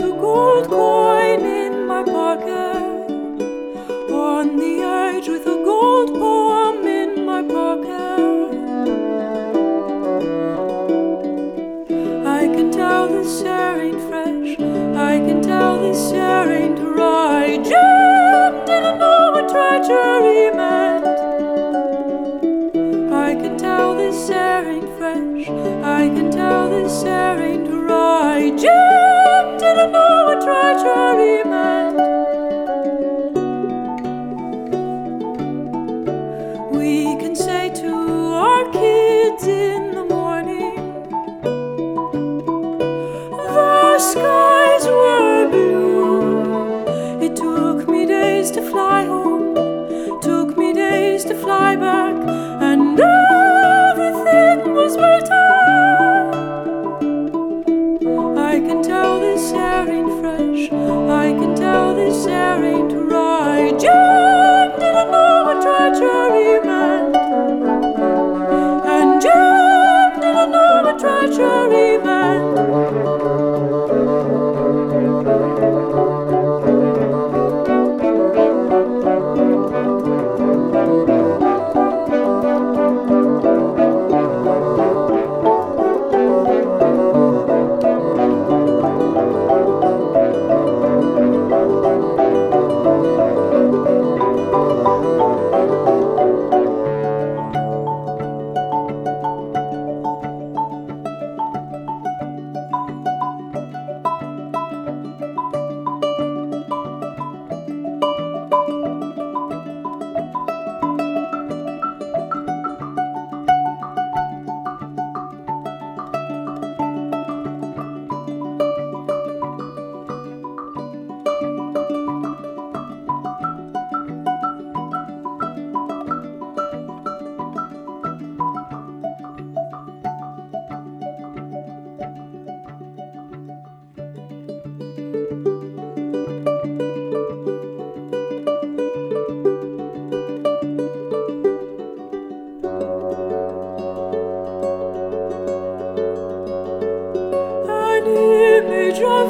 a gold coin in my pocket. On the edge with a gold poem in my pocket. I can tell this air ain't fresh. I can tell this air ain't right. Jim didn't know what treachery meant. I can tell this air ain't fresh. I can tell this air ain't right. Jim didn't know fresh. I can tell this air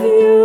you,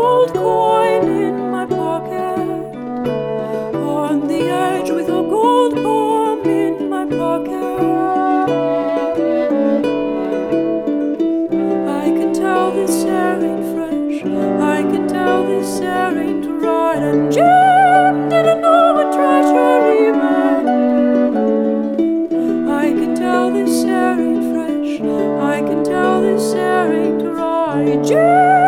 gold coin in my pocket. On the edge with a gold poem in my pocket. I can tell this air ain't fresh. I can tell this air ain't right. And Jim didn't know what treachery meant. I can tell this air ain't fresh. I can tell this air ain't right. Jim